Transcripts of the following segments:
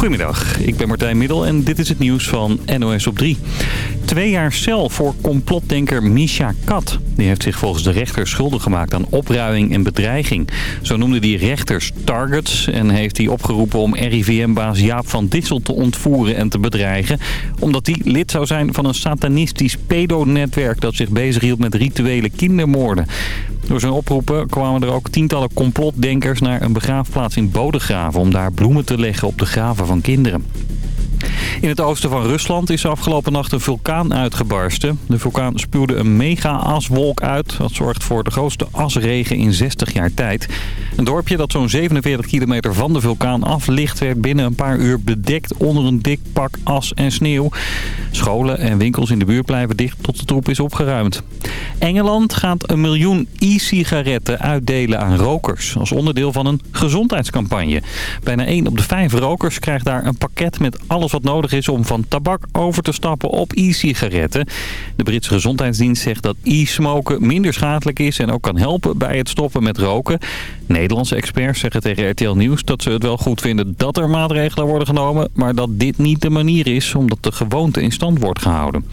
Goedemiddag, ik ben Martijn Middel en dit is het nieuws van NOS op 3. Twee jaar cel voor complotdenker Misha Kat. Die heeft zich volgens de rechter schuldig gemaakt aan opruiing en bedreiging. Zo noemde die rechters targets en heeft hij opgeroepen om RIVM-baas Jaap van Dissel te ontvoeren en te bedreigen. Omdat hij lid zou zijn van een satanistisch pedonetwerk dat zich bezighield met rituele kindermoorden. Door zijn oproepen kwamen er ook tientallen complotdenkers naar een begraafplaats in Bodegraven... om daar bloemen te leggen op de graven van kinderen. In het oosten van Rusland is afgelopen nacht een vulkaan uitgebarsten. De vulkaan spuwde een mega-aswolk uit. Dat zorgt voor de grootste asregen in 60 jaar tijd. Een dorpje dat zo'n 47 kilometer van de vulkaan af ligt... werd binnen een paar uur bedekt onder een dik pak as en sneeuw. Scholen en winkels in de buurt blijven dicht tot de troep is opgeruimd. Engeland gaat een miljoen e-sigaretten uitdelen aan rokers... als onderdeel van een gezondheidscampagne. Bijna 1 op de 5 rokers krijgt daar een pakket met alles wat nodig is om van tabak over te stappen op e-sigaretten. De Britse Gezondheidsdienst zegt dat e-smoken minder schadelijk is en ook kan helpen bij het stoppen met roken. Nederlandse experts zeggen tegen RTL Nieuws dat ze het wel goed vinden dat er maatregelen worden genomen, maar dat dit niet de manier is omdat de gewoonte in stand wordt gehouden.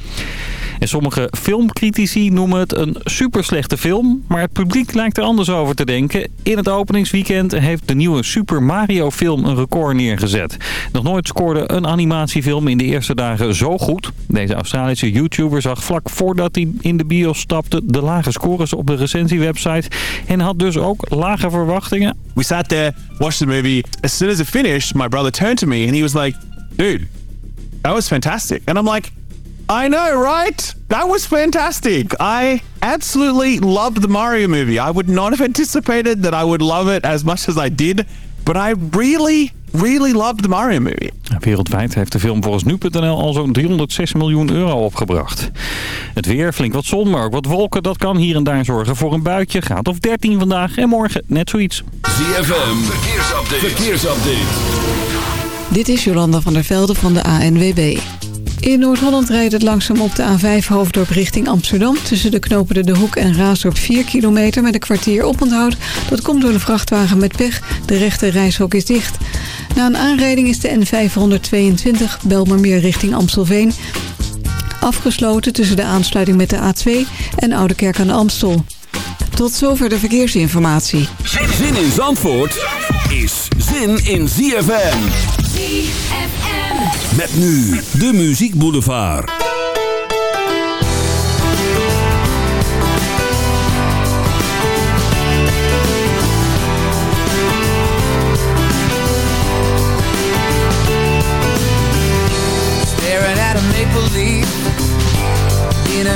En sommige filmcritici noemen het een super slechte film. Maar het publiek lijkt er anders over te denken. In het openingsweekend heeft de nieuwe Super Mario film een record neergezet. Nog nooit scoorde een animatiefilm in de eerste dagen zo goed. Deze Australische YouTuber zag vlak voordat hij in de bios stapte de lage scores op de recensiewebsite. En had dus ook lage verwachtingen. We sat there, watched the movie. As soon as it finished, my brother turned to me and he was like, dude, that was fantastic. And I'm like... I know, right? That was fantastic. I absolutely loved the Mario movie. I would not have anticipated that I would love it as much as I did. But I really, really loved the Mario movie. Wereldwijd heeft de film volgens nu.nl al zo'n 306 miljoen euro opgebracht. Het weer, flink wat zon, maar ook wat wolken. Dat kan hier en daar zorgen voor een buitje. Gaat of 13 vandaag en morgen net zoiets. ZFM, verkeersupdate. verkeersupdate. Dit is Jolanda van der Velde van de ANWB. In Noord-Holland rijdt het langzaam op de A5 Hoofddorp richting Amsterdam. Tussen de knopen De Hoek en Raasdorp 4 kilometer met een kwartier oponthoud. Dat komt door een vrachtwagen met pech. De rechte reishok is dicht. Na een aanrijding is de N522 Belmermeer richting Amstelveen. Afgesloten tussen de aansluiting met de A2 en Oudekerk aan de Amstel. Tot zover de verkeersinformatie. Zin in Zandvoort is zin in ZFM. ZFM. Met nu de Muziek Boulevard.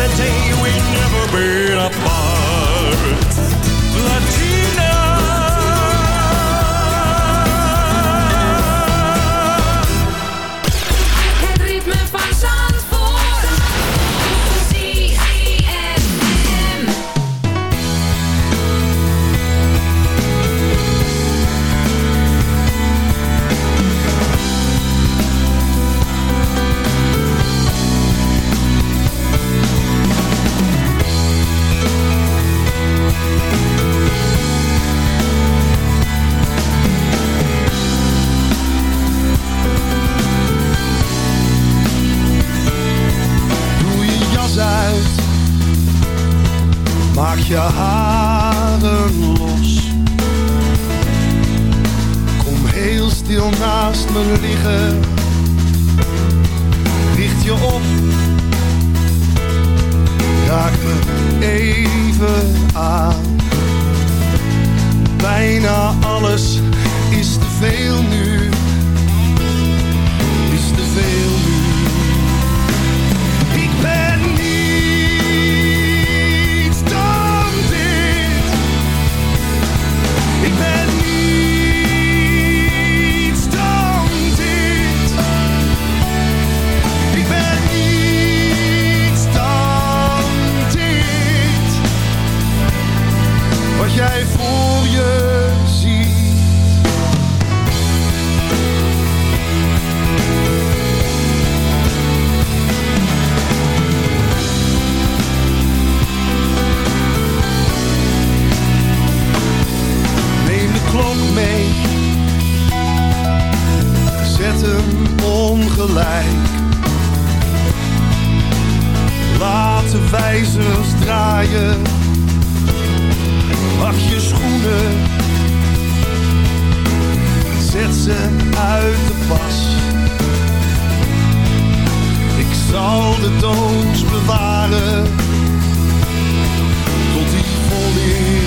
a day we never been dood bewaren. Tot die volle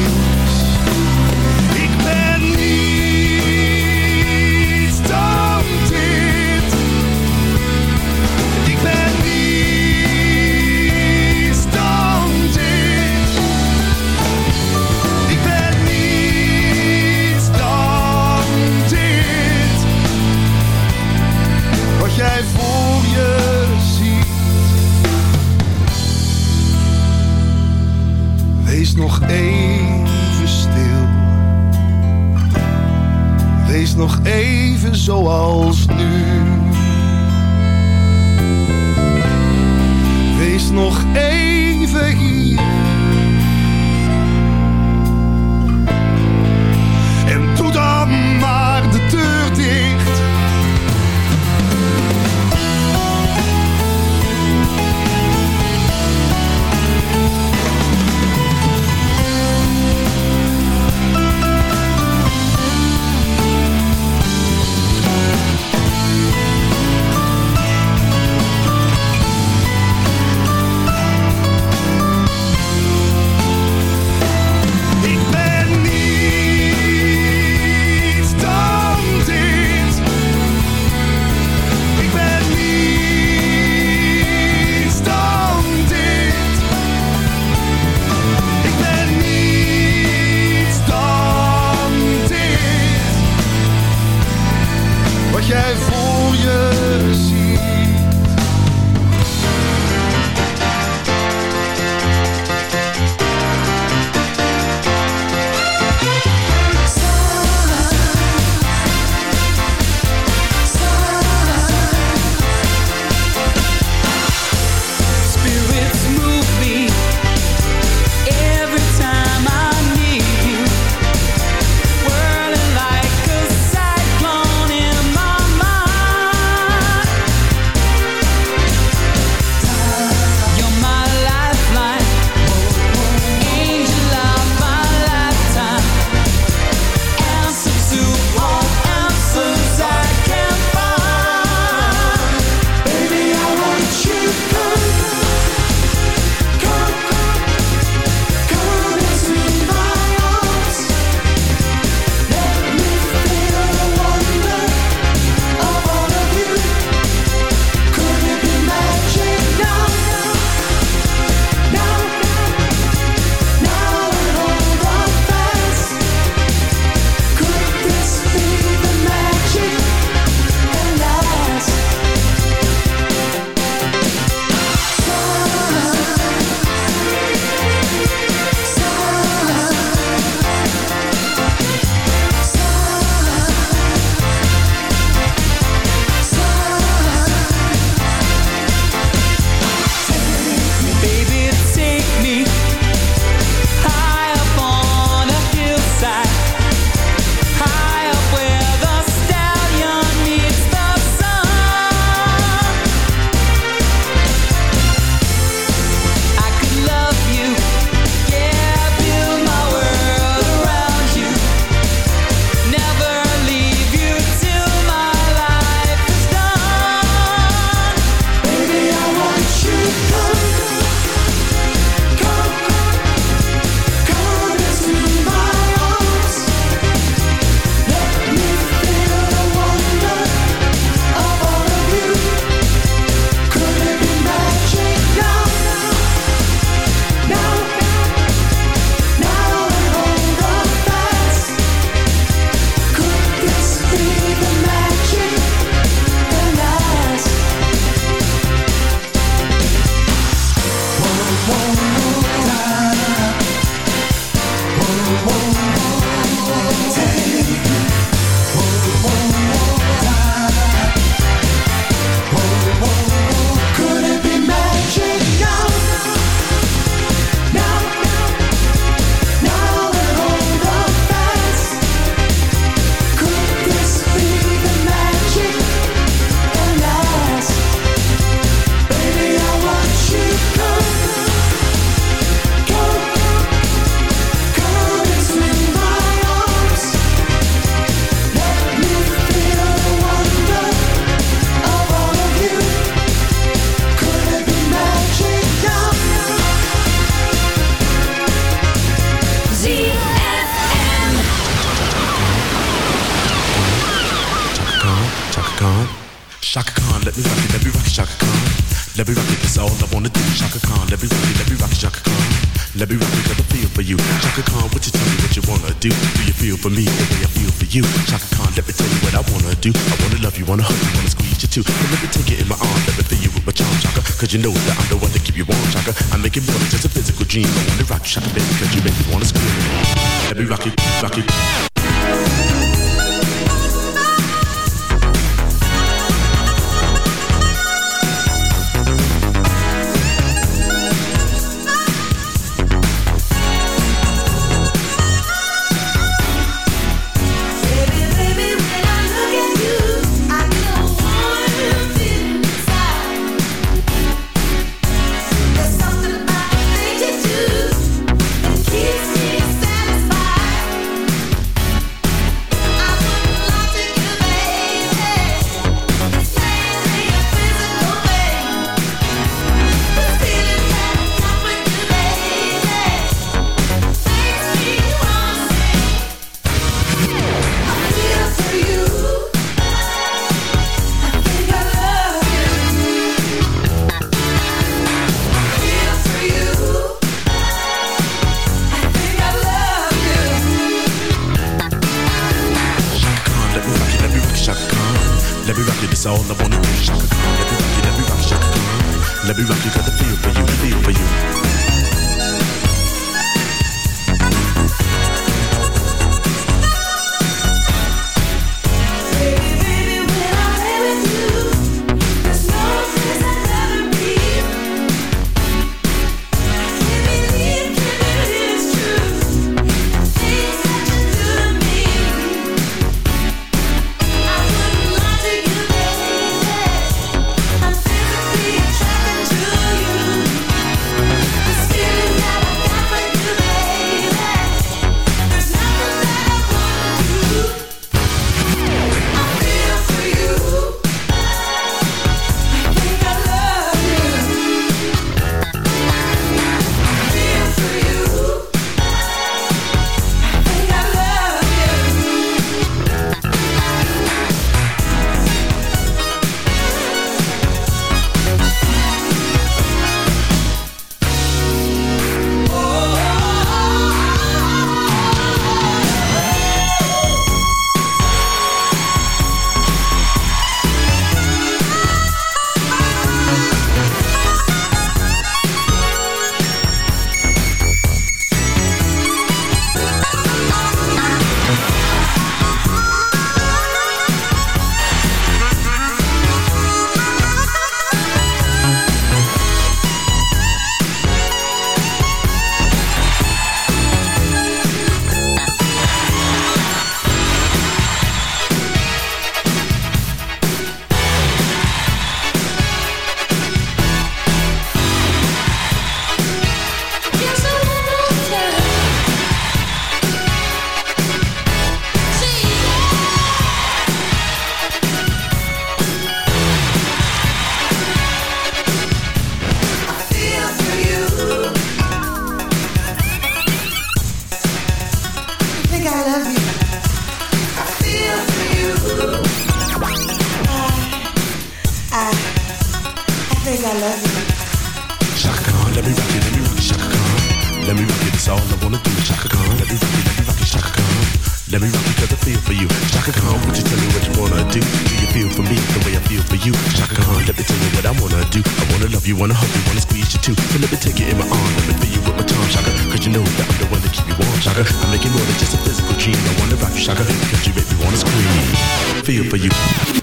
me wanna scream. Feel for you.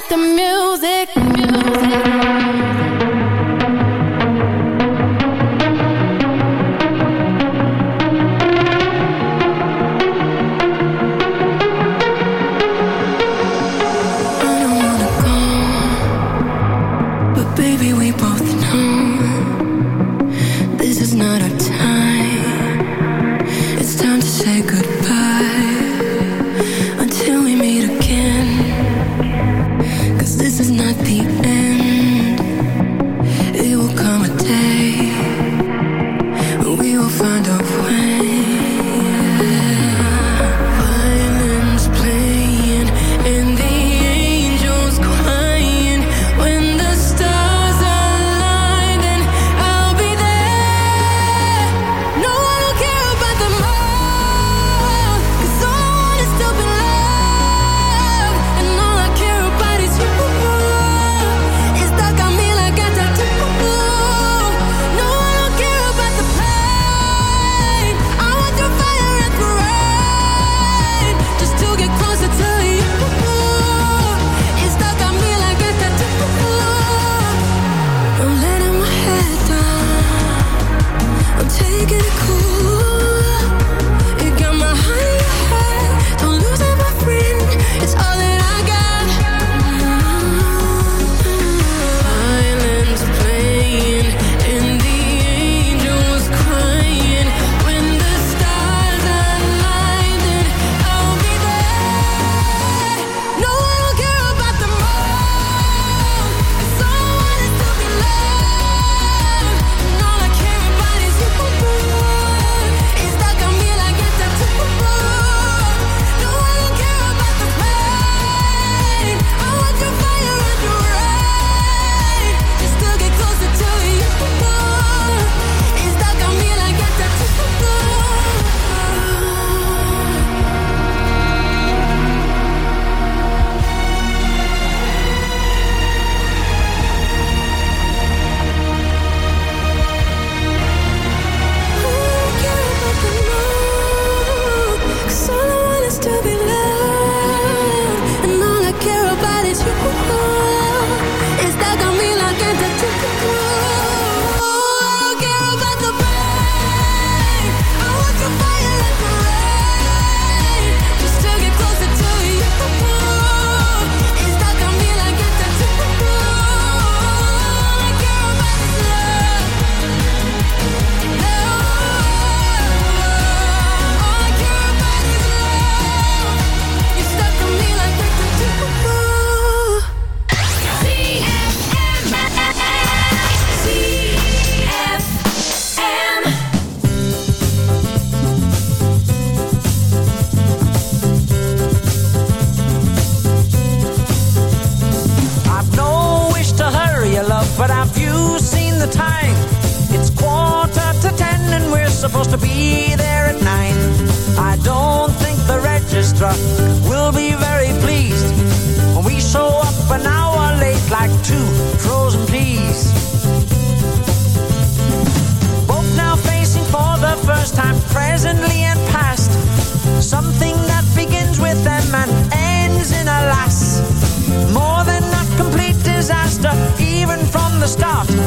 got the music. music.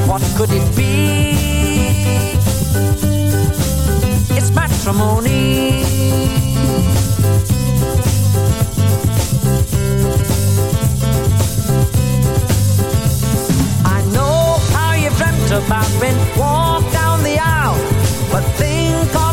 What could it be? It's matrimony. I know how you dreamt about being walk down the aisle, but think of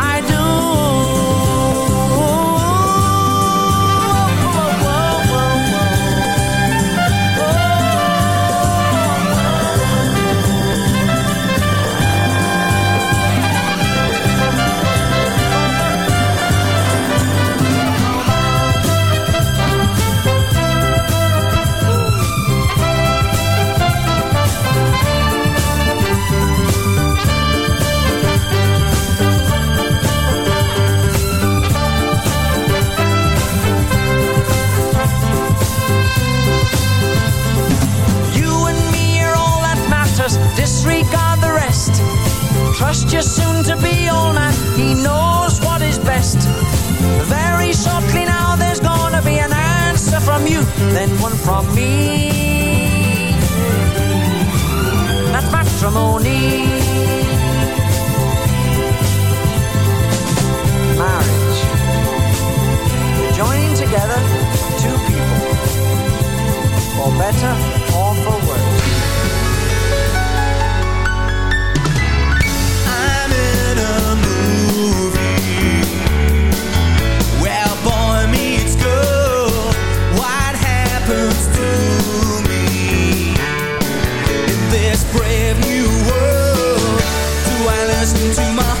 one from me. That's matrimony. Marriage. Joining together two people. Or better, world. Do I listen to my?